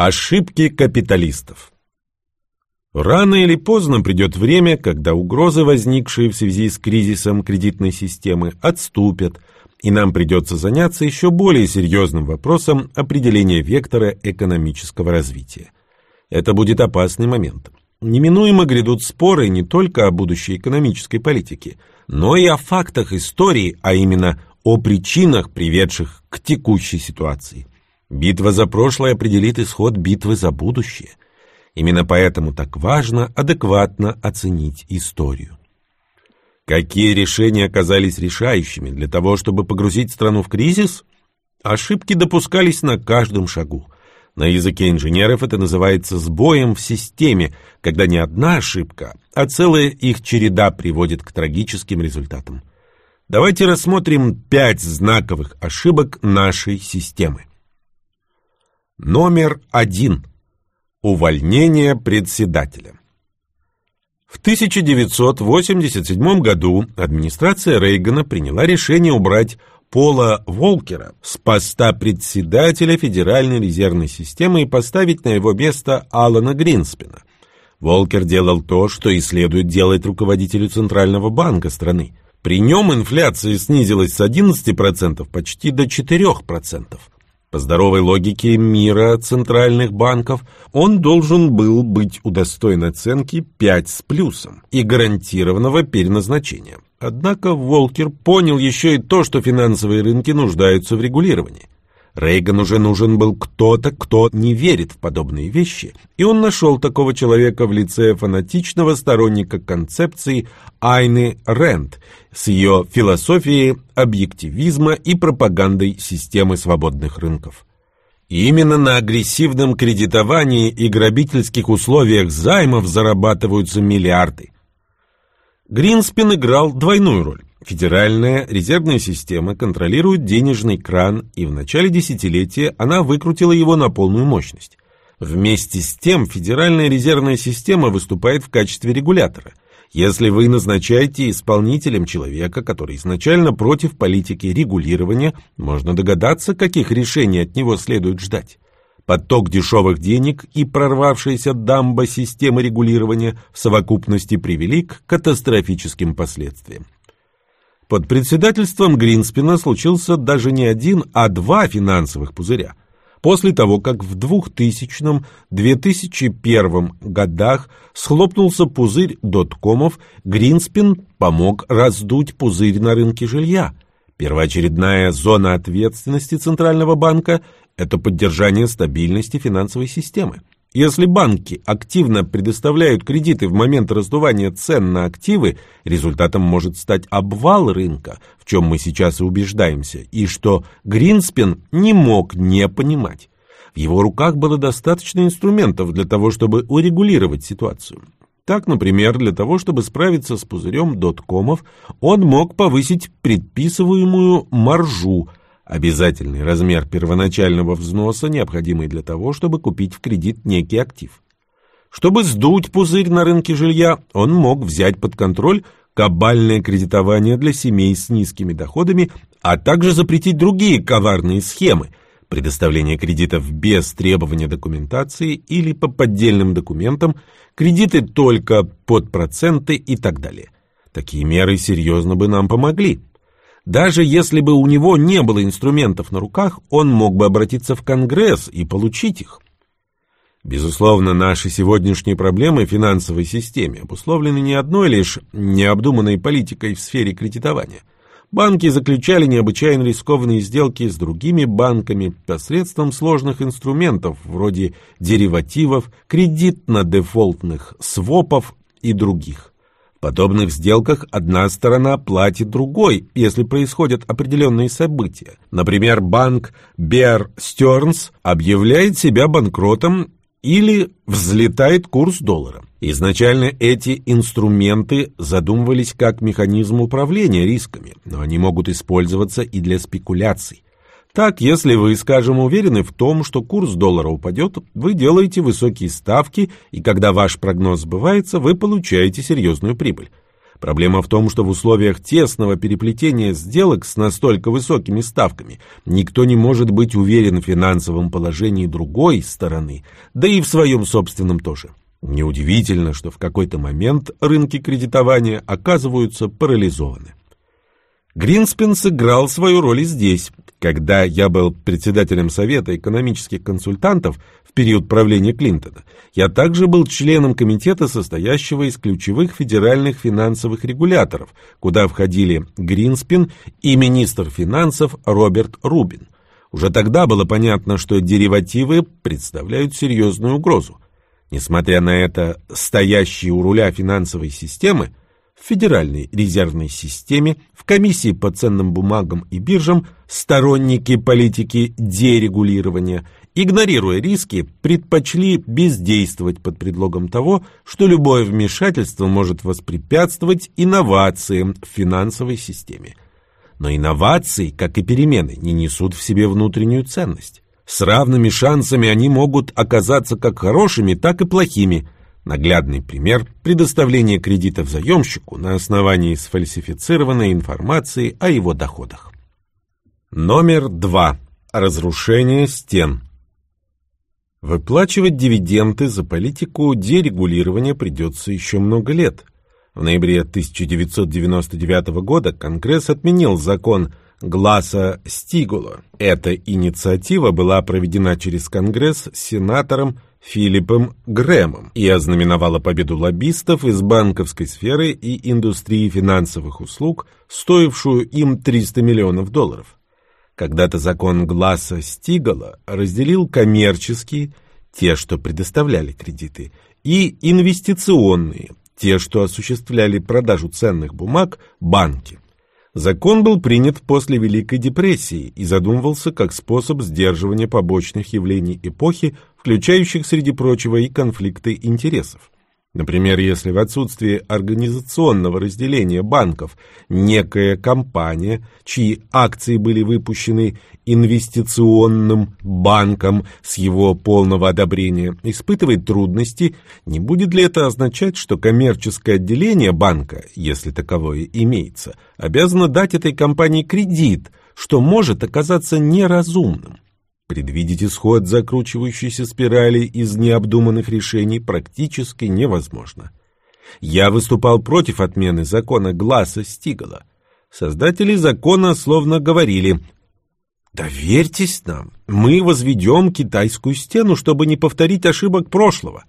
Ошибки капиталистов. Рано или поздно придет время, когда угрозы, возникшие в связи с кризисом кредитной системы, отступят, и нам придется заняться еще более серьезным вопросом определения вектора экономического развития. Это будет опасный момент. Неминуемо грядут споры не только о будущей экономической политике, но и о фактах истории, а именно о причинах, приведших к текущей ситуации. Битва за прошлое определит исход битвы за будущее. Именно поэтому так важно адекватно оценить историю. Какие решения оказались решающими для того, чтобы погрузить страну в кризис? Ошибки допускались на каждом шагу – на языке инженеров это называется сбоем в системе, когда не одна ошибка, а целая их череда приводит к трагическим результатам. Давайте рассмотрим пять знаковых ошибок нашей системы. Номер один. Увольнение председателя. В 1987 году администрация Рейгана приняла решение убрать Пола Волкера с поста председателя Федеральной резервной системы и поставить на его место Алана Гринспена. Волкер делал то, что и следует делать руководителю Центрального банка страны. При нем инфляция снизилась с 11% почти до 4%. По здоровой логике мира центральных банков он должен был быть удостоен оценки 5 с плюсом и гарантированного переназначения. Однако Волкер понял еще и то, что финансовые рынки нуждаются в регулировании. Рейган уже нужен был кто-то, кто не верит в подобные вещи, и он нашел такого человека в лице фанатичного сторонника концепции Айны Рэнд с ее философией объективизма и пропагандой системы свободных рынков. Именно на агрессивном кредитовании и грабительских условиях займов зарабатываются миллиарды – Гринспен играл двойную роль. Федеральная резервная система контролирует денежный кран, и в начале десятилетия она выкрутила его на полную мощность. Вместе с тем Федеральная резервная система выступает в качестве регулятора. Если вы назначаете исполнителем человека, который изначально против политики регулирования, можно догадаться, каких решений от него следует ждать. Поток дешевых денег и прорвавшаяся дамба системы регулирования в совокупности привели к катастрофическим последствиям. Под председательством Гринспена случился даже не один, а два финансовых пузыря. После того, как в 2000-2001 годах схлопнулся пузырь доткомов, Гринспен помог раздуть пузырь на рынке жилья. Первоочередная зона ответственности Центрального банка это поддержание стабильности финансовой системы. Если банки активно предоставляют кредиты в момент раздувания цен на активы, результатом может стать обвал рынка, в чем мы сейчас и убеждаемся, и что Гринспен не мог не понимать. В его руках было достаточно инструментов для того, чтобы урегулировать ситуацию. Так, например, для того, чтобы справиться с пузырем доткомов, он мог повысить предписываемую маржу, Обязательный размер первоначального взноса, необходимый для того, чтобы купить в кредит некий актив. Чтобы сдуть пузырь на рынке жилья, он мог взять под контроль кабальное кредитование для семей с низкими доходами, а также запретить другие коварные схемы – предоставление кредитов без требования документации или по поддельным документам, кредиты только под проценты и так далее. Такие меры серьезно бы нам помогли. Даже если бы у него не было инструментов на руках, он мог бы обратиться в Конгресс и получить их. Безусловно, наши сегодняшние проблемы в финансовой системе обусловлены не одной лишь необдуманной политикой в сфере кредитования. Банки заключали необычайно рискованные сделки с другими банками посредством сложных инструментов вроде деривативов, кредитно-дефолтных свопов и других. В подобных сделках одна сторона платит другой, если происходят определенные события. Например, банк Bear Stearns объявляет себя банкротом или взлетает курс доллара. Изначально эти инструменты задумывались как механизм управления рисками, но они могут использоваться и для спекуляций. Так, если вы, скажем, уверены в том, что курс доллара упадет, вы делаете высокие ставки, и когда ваш прогноз сбывается, вы получаете серьезную прибыль. Проблема в том, что в условиях тесного переплетения сделок с настолько высокими ставками никто не может быть уверен в финансовом положении другой стороны, да и в своем собственном тоже. Неудивительно, что в какой-то момент рынки кредитования оказываются парализованы. Гринспен сыграл свою роль здесь. Когда я был председателем Совета экономических консультантов в период правления Клинтона, я также был членом комитета, состоящего из ключевых федеральных финансовых регуляторов, куда входили Гринспен и министр финансов Роберт Рубин. Уже тогда было понятно, что деривативы представляют серьезную угрозу. Несмотря на это, стоящие у руля финансовой системы в Федеральной резервной системе, в комиссии по ценным бумагам и биржам сторонники политики дерегулирования, игнорируя риски, предпочли бездействовать под предлогом того, что любое вмешательство может воспрепятствовать инновациям в финансовой системе. Но инновации, как и перемены, не несут в себе внутреннюю ценность. С равными шансами они могут оказаться как хорошими, так и плохими – Наглядный пример – предоставление кредитов заемщику на основании сфальсифицированной информации о его доходах. Номер два. Разрушение стен. Выплачивать дивиденды за политику дерегулирования придется еще много лет. В ноябре 1999 года Конгресс отменил закон Гласа Стигула. Эта инициатива была проведена через Конгресс сенатором Филиппом Грэмом и ознаменовала победу лоббистов из банковской сферы и индустрии финансовых услуг, стоившую им 300 миллионов долларов. Когда-то закон Гласса Стигала разделил коммерческие, те, что предоставляли кредиты, и инвестиционные, те, что осуществляли продажу ценных бумаг, банки. Закон был принят после Великой депрессии и задумывался как способ сдерживания побочных явлений эпохи, включающих, среди прочего, и конфликты интересов. Например, если в отсутствие организационного разделения банков некая компания, чьи акции были выпущены инвестиционным банком с его полного одобрения, испытывает трудности, не будет ли это означать, что коммерческое отделение банка, если таковое имеется, обязано дать этой компании кредит, что может оказаться неразумным? Предвидеть исход закручивающейся спирали из необдуманных решений практически невозможно. Я выступал против отмены закона Гласса Стигала. Создатели закона словно говорили «Доверьтесь нам, мы возведем китайскую стену, чтобы не повторить ошибок прошлого».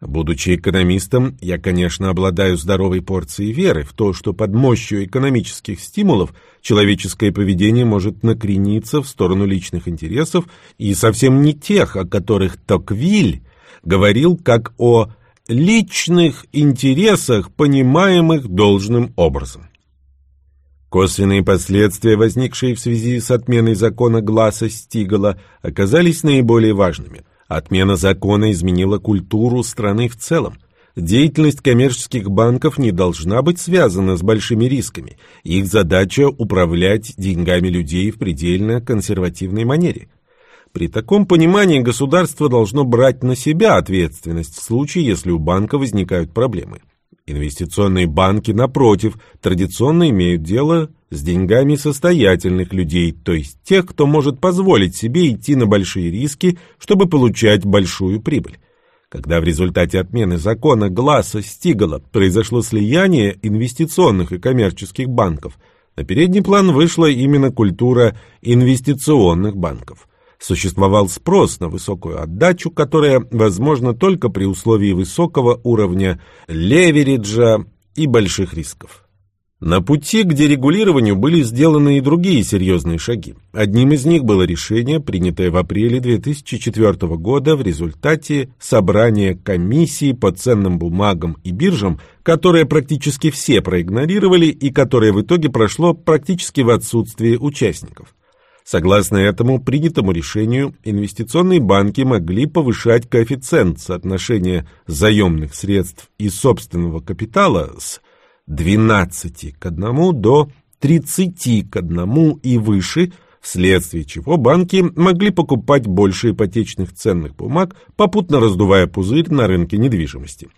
Будучи экономистом, я, конечно, обладаю здоровой порцией веры в то, что под мощью экономических стимулов человеческое поведение может накрениться в сторону личных интересов и совсем не тех, о которых Токвиль говорил как о личных интересах, понимаемых должным образом. Косвенные последствия, возникшие в связи с отменой закона Гласса Стигала, оказались наиболее важными – Отмена закона изменила культуру страны в целом. Деятельность коммерческих банков не должна быть связана с большими рисками. Их задача – управлять деньгами людей в предельно консервативной манере. При таком понимании государство должно брать на себя ответственность в случае, если у банка возникают проблемы. Инвестиционные банки, напротив, традиционно имеют дело с деньгами состоятельных людей, то есть тех, кто может позволить себе идти на большие риски, чтобы получать большую прибыль. Когда в результате отмены закона Гласса Стигала произошло слияние инвестиционных и коммерческих банков, на передний план вышла именно культура инвестиционных банков – существовал спрос на высокую отдачу, которая возможна только при условии высокого уровня левериджа и больших рисков. На пути к дерегулированию были сделаны и другие серьезные шаги. Одним из них было решение, принятое в апреле 2004 года в результате собрания комиссии по ценным бумагам и биржам, которое практически все проигнорировали и которое в итоге прошло практически в отсутствии участников. Согласно этому принятому решению, инвестиционные банки могли повышать коэффициент соотношения заемных средств и собственного капитала с 12 к 1 до 30 к 1 и выше, вследствие чего банки могли покупать больше ипотечных ценных бумаг, попутно раздувая пузырь на рынке недвижимости.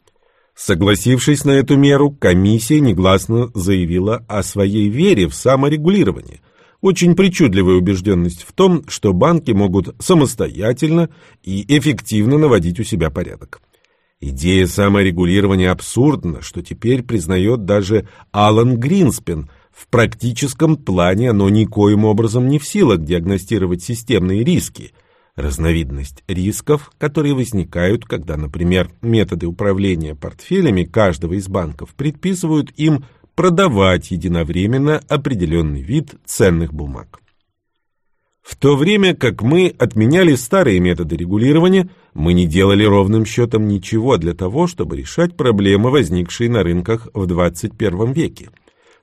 Согласившись на эту меру, комиссия негласно заявила о своей вере в саморегулирование. Очень причудливая убежденность в том, что банки могут самостоятельно и эффективно наводить у себя порядок. Идея саморегулирования абсурдна, что теперь признает даже Алан Гринспен. В практическом плане оно никоим образом не в силах диагностировать системные риски – разновидность рисков, которые возникают, когда, например, методы управления портфелями каждого из банков предписывают им продавать единовременно определенный вид ценных бумаг. В то время как мы отменяли старые методы регулирования, мы не делали ровным счетом ничего для того, чтобы решать проблемы, возникшие на рынках в 21 веке.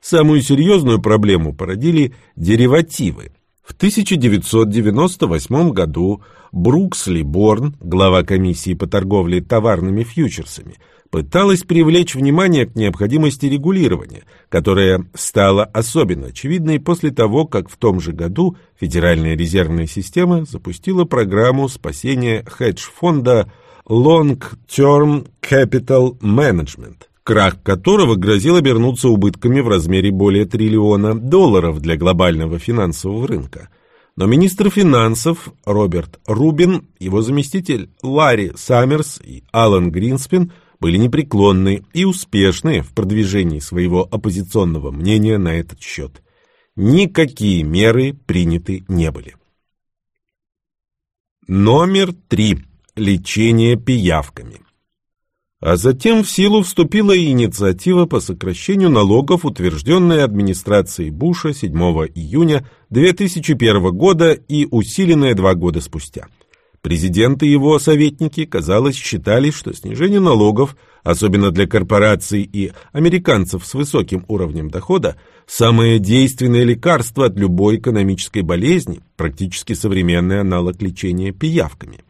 Самую серьезную проблему породили деривативы – в 1998 году Бруксли Борн, глава комиссии по торговле товарными фьючерсами, пыталась привлечь внимание к необходимости регулирования, которое стало особенно очевидной после того, как в том же году Федеральная резервная система запустила программу спасения хедж-фонда Long Term Capital Management – крах которого грозил обернуться убытками в размере более триллиона долларов для глобального финансового рынка. Но министр финансов Роберт Рубин, его заместитель Ларри Саммерс и Алан Гринспен были непреклонны и успешны в продвижении своего оппозиционного мнения на этот счет. Никакие меры приняты не были. Номер три. Лечение пиявками. А затем в силу вступила инициатива по сокращению налогов, утвержденная администрацией Буша 7 июня 2001 года и усиленная два года спустя. Президент и его советники, казалось, считали, что снижение налогов, особенно для корпораций и американцев с высоким уровнем дохода, самое действенное лекарство от любой экономической болезни, практически современный аналог лечения пиявками.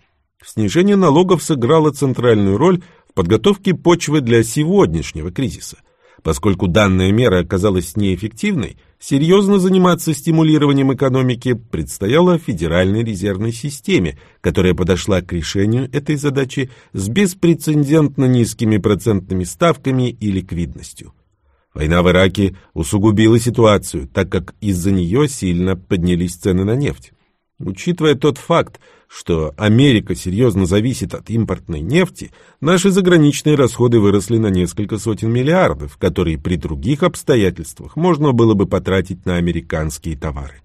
Снижение налогов сыграло центральную роль подготовки почвы для сегодняшнего кризиса. Поскольку данная мера оказалась неэффективной, серьезно заниматься стимулированием экономики предстояло Федеральной резервной системе, которая подошла к решению этой задачи с беспрецедентно низкими процентными ставками и ликвидностью. Война в Ираке усугубила ситуацию, так как из-за нее сильно поднялись цены на нефть. Учитывая тот факт, что Америка серьезно зависит от импортной нефти, наши заграничные расходы выросли на несколько сотен миллиардов, которые при других обстоятельствах можно было бы потратить на американские товары.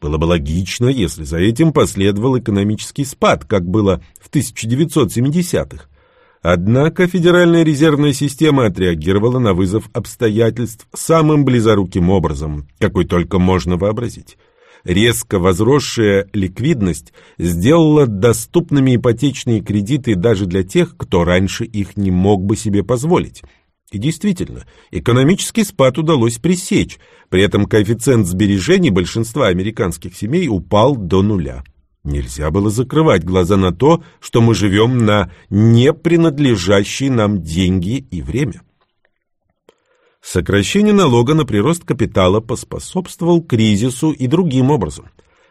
Было бы логично, если за этим последовал экономический спад, как было в 1970-х. Однако Федеральная резервная система отреагировала на вызов обстоятельств самым близоруким образом, какой только можно вообразить – резко возросшая ликвидность сделала доступными ипотечные кредиты даже для тех, кто раньше их не мог бы себе позволить. И действительно, экономический спад удалось пресечь, при этом коэффициент сбережений большинства американских семей упал до нуля. Нельзя было закрывать глаза на то, что мы живем на непринадлежащие нам деньги и время. Сокращение налога на прирост капитала поспособствовал кризису и другим образом.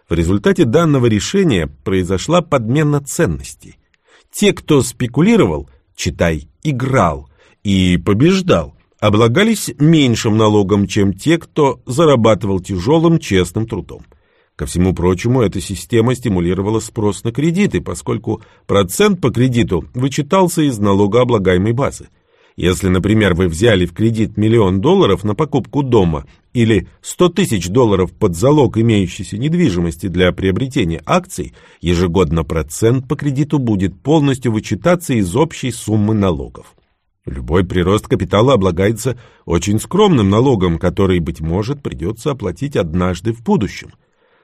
В результате данного решения произошла подмена ценностей. Те, кто спекулировал, читай, играл и побеждал, облагались меньшим налогом, чем те, кто зарабатывал тяжелым честным трудом. Ко всему прочему, эта система стимулировала спрос на кредиты, поскольку процент по кредиту вычитался из налогооблагаемой базы. Если, например, вы взяли в кредит миллион долларов на покупку дома или 100 тысяч долларов под залог имеющейся недвижимости для приобретения акций, ежегодно процент по кредиту будет полностью вычитаться из общей суммы налогов. Любой прирост капитала облагается очень скромным налогом, который, быть может, придется оплатить однажды в будущем.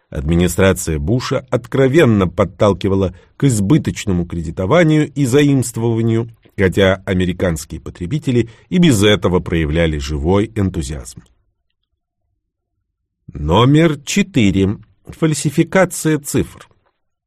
Администрация Буша откровенно подталкивала к избыточному кредитованию и заимствованию хотя американские потребители и без этого проявляли живой энтузиазм. Номер 4. Фальсификация цифр.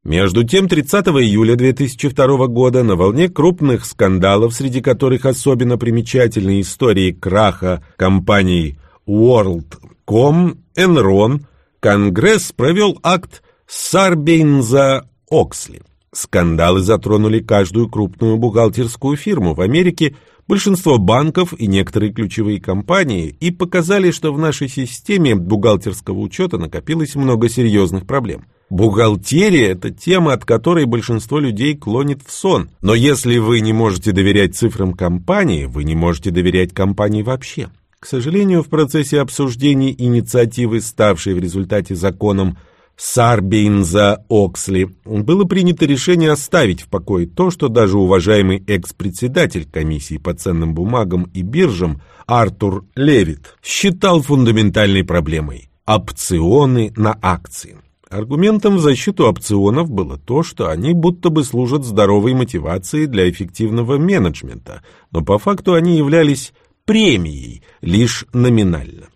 Между тем, 30 июля 2002 года на волне крупных скандалов, среди которых особенно примечательны истории краха компаний WorldCom, Enron, Конгресс провел акт Сарбейнза-Оксли. Скандалы затронули каждую крупную бухгалтерскую фирму в Америке, большинство банков и некоторые ключевые компании и показали, что в нашей системе бухгалтерского учета накопилось много серьезных проблем. Бухгалтерия – это тема, от которой большинство людей клонит в сон. Но если вы не можете доверять цифрам компании, вы не можете доверять компании вообще. К сожалению, в процессе обсуждений инициативы, ставшей в результате законом Сарбейнза-Оксли, было принято решение оставить в покое то, что даже уважаемый экс-председатель комиссии по ценным бумагам и биржам Артур Левит считал фундаментальной проблемой – опционы на акции. Аргументом в защиту опционов было то, что они будто бы служат здоровой мотивацией для эффективного менеджмента, но по факту они являлись премией лишь номинально.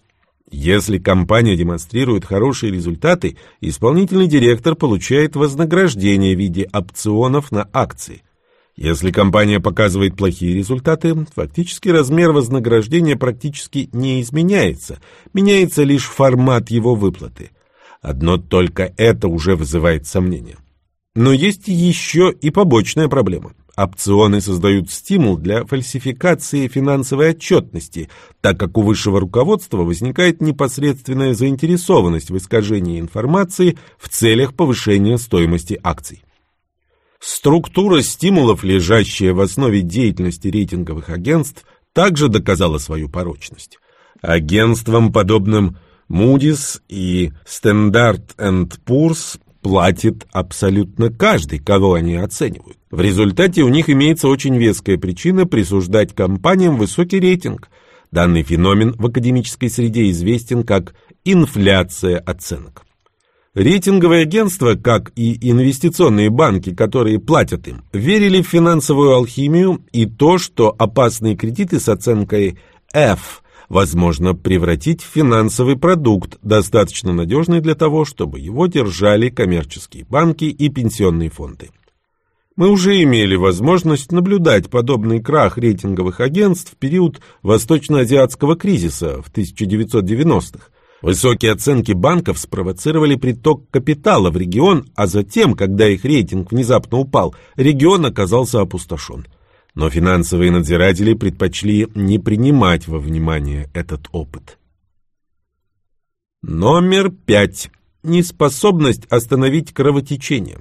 Если компания демонстрирует хорошие результаты, исполнительный директор получает вознаграждение в виде опционов на акции. Если компания показывает плохие результаты, фактически размер вознаграждения практически не изменяется, меняется лишь формат его выплаты. Одно только это уже вызывает сомнения. Но есть еще и побочная проблема – Опционы создают стимул для фальсификации финансовой отчетности, так как у высшего руководства возникает непосредственная заинтересованность в искажении информации в целях повышения стоимости акций. Структура стимулов, лежащая в основе деятельности рейтинговых агентств, также доказала свою порочность. Агентствам, подобным Moody's и Standard Poor's, платит абсолютно каждый, кого они оценивают. В результате у них имеется очень веская причина присуждать компаниям высокий рейтинг. Данный феномен в академической среде известен как инфляция оценок. Рейтинговые агентства, как и инвестиционные банки, которые платят им, верили в финансовую алхимию и то, что опасные кредиты с оценкой F возможно превратить в финансовый продукт, достаточно надежный для того, чтобы его держали коммерческие банки и пенсионные фонды. Мы уже имели возможность наблюдать подобный крах рейтинговых агентств в период восточно-азиатского кризиса в 1990-х. Высокие оценки банков спровоцировали приток капитала в регион, а затем, когда их рейтинг внезапно упал, регион оказался опустошен. Но финансовые надзиратели предпочли не принимать во внимание этот опыт. Номер пять. Неспособность остановить кровотечение.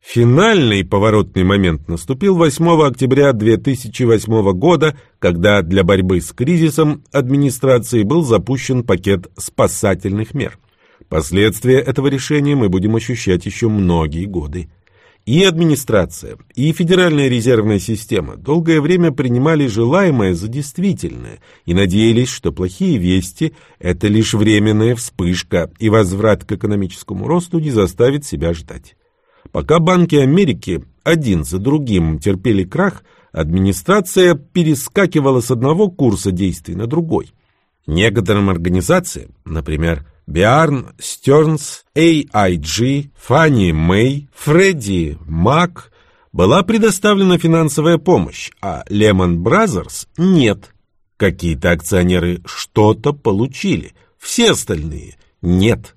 Финальный поворотный момент наступил 8 октября 2008 года, когда для борьбы с кризисом администрации был запущен пакет спасательных мер. Последствия этого решения мы будем ощущать еще многие годы. И администрация, и Федеральная резервная система долгое время принимали желаемое за действительное и надеялись, что плохие вести – это лишь временная вспышка, и возврат к экономическому росту не заставит себя ждать. Пока банки Америки один за другим терпели крах, администрация перескакивала с одного курса действий на другой. Некоторым организациям, например, Bear Stearns, AIG, Fannie Mae, Freddie Mac, была предоставлена финансовая помощь, а Lehman Brothers нет. Какие-то акционеры что-то получили, все остальные нет.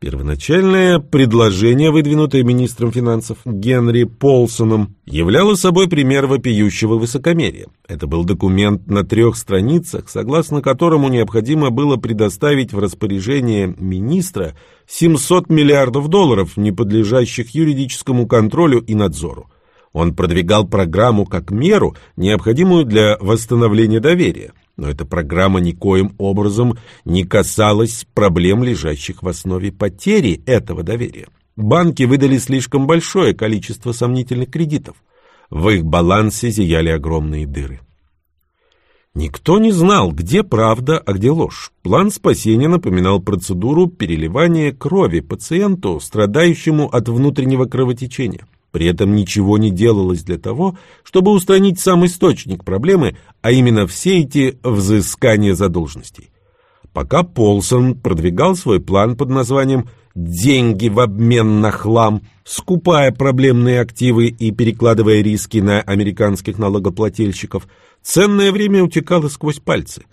Первоначальное предложение, выдвинутое министром финансов Генри Полсоном, являло собой пример вопиющего высокомерия. Это был документ на трех страницах, согласно которому необходимо было предоставить в распоряжение министра 700 миллиардов долларов, не подлежащих юридическому контролю и надзору. Он продвигал программу как меру, необходимую для восстановления доверия. Но эта программа никоим образом не касалась проблем, лежащих в основе потери этого доверия. Банки выдали слишком большое количество сомнительных кредитов. В их балансе зияли огромные дыры. Никто не знал, где правда, а где ложь. План спасения напоминал процедуру переливания крови пациенту, страдающему от внутреннего кровотечения. При этом ничего не делалось для того, чтобы устранить сам источник проблемы, а именно все эти взыскания задолженностей. Пока Полсон продвигал свой план под названием «деньги в обмен на хлам», скупая проблемные активы и перекладывая риски на американских налогоплательщиков, ценное время утекало сквозь пальцы.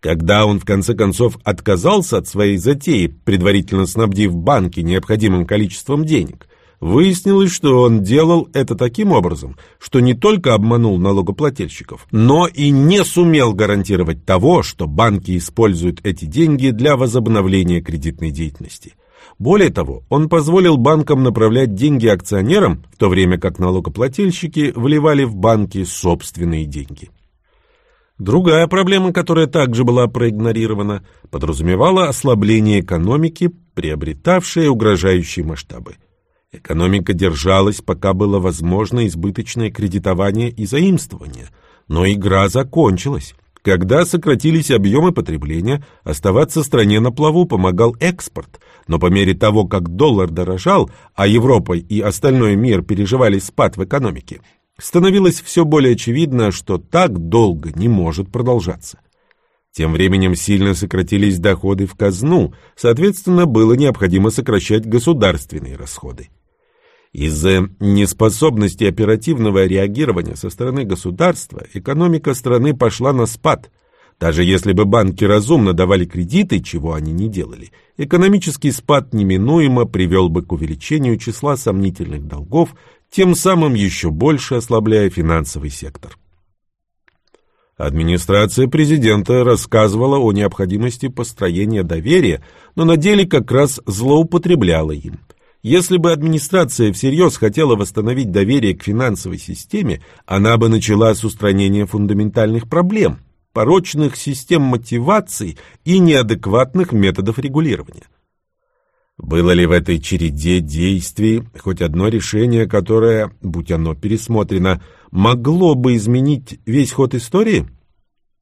Когда он в конце концов отказался от своей затеи, предварительно снабдив банки необходимым количеством денег, Выяснилось, что он делал это таким образом, что не только обманул налогоплательщиков, но и не сумел гарантировать того, что банки используют эти деньги для возобновления кредитной деятельности. Более того, он позволил банкам направлять деньги акционерам, в то время как налогоплательщики вливали в банки собственные деньги. Другая проблема, которая также была проигнорирована, подразумевала ослабление экономики, приобретавшее угрожающие масштабы. Экономика держалась, пока было возможно избыточное кредитование и заимствование, но игра закончилась. Когда сократились объемы потребления, оставаться стране на плаву помогал экспорт, но по мере того, как доллар дорожал, а Европа и остальной мир переживали спад в экономике, становилось все более очевидно, что так долго не может продолжаться. Тем временем сильно сократились доходы в казну, соответственно, было необходимо сокращать государственные расходы. Из-за неспособности оперативного реагирования со стороны государства экономика страны пошла на спад. Даже если бы банки разумно давали кредиты, чего они не делали, экономический спад неминуемо привел бы к увеличению числа сомнительных долгов, тем самым еще больше ослабляя финансовый сектор. Администрация президента рассказывала о необходимости построения доверия, но на деле как раз злоупотребляла им – если бы администрация всерьез хотела восстановить доверие к финансовой системе, она бы начала с устранения фундаментальных проблем, порочных систем мотиваций и неадекватных методов регулирования. Было ли в этой череде действий хоть одно решение, которое, будь оно пересмотрено, могло бы изменить весь ход истории?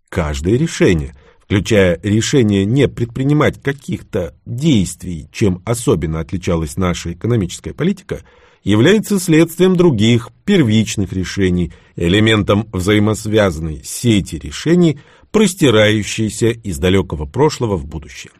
Каждое решение – включая решение не предпринимать каких-то действий, чем особенно отличалась наша экономическая политика, является следствием других первичных решений, элементом взаимосвязанной сети решений, простирающейся из далекого прошлого в будущее.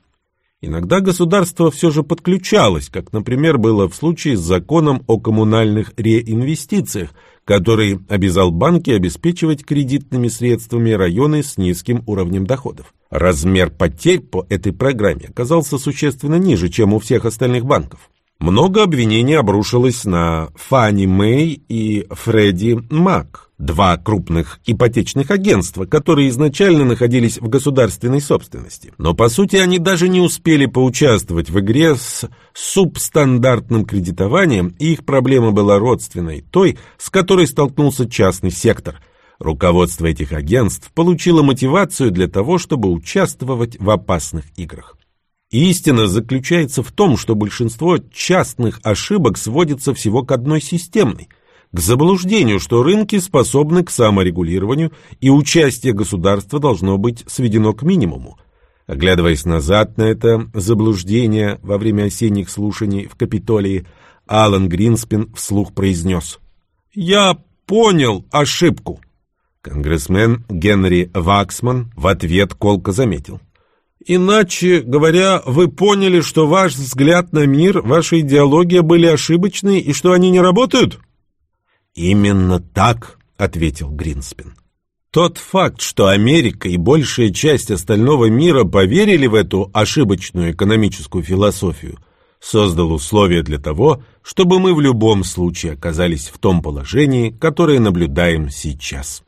Иногда государство все же подключалось, как, например, было в случае с законом о коммунальных реинвестициях, который обязал банки обеспечивать кредитными средствами районы с низким уровнем доходов. Размер потерь по этой программе оказался существенно ниже, чем у всех остальных банков. Много обвинений обрушилось на Фанни Мэй и Фредди Мак, два крупных ипотечных агентства, которые изначально находились в государственной собственности. Но по сути они даже не успели поучаствовать в игре с субстандартным кредитованием, и их проблема была родственной той, с которой столкнулся частный сектор – Руководство этих агентств получило мотивацию для того, чтобы участвовать в опасных играх. Истина заключается в том, что большинство частных ошибок сводится всего к одной системной – к заблуждению, что рынки способны к саморегулированию и участие государства должно быть сведено к минимуму. Оглядываясь назад на это заблуждение во время осенних слушаний в Капитолии, Алан Гринспен вслух произнес «Я понял ошибку». Конгрессмен Генри Ваксман в ответ колко заметил. Иначе говоря, вы поняли, что ваш взгляд на мир, ваша идеология были ошибочны и что они не работают? Именно так, ответил Гринспен. Тот факт, что Америка и большая часть остального мира поверили в эту ошибочную экономическую философию, создал условия для того, чтобы мы в любом случае оказались в том положении, которое наблюдаем сейчас.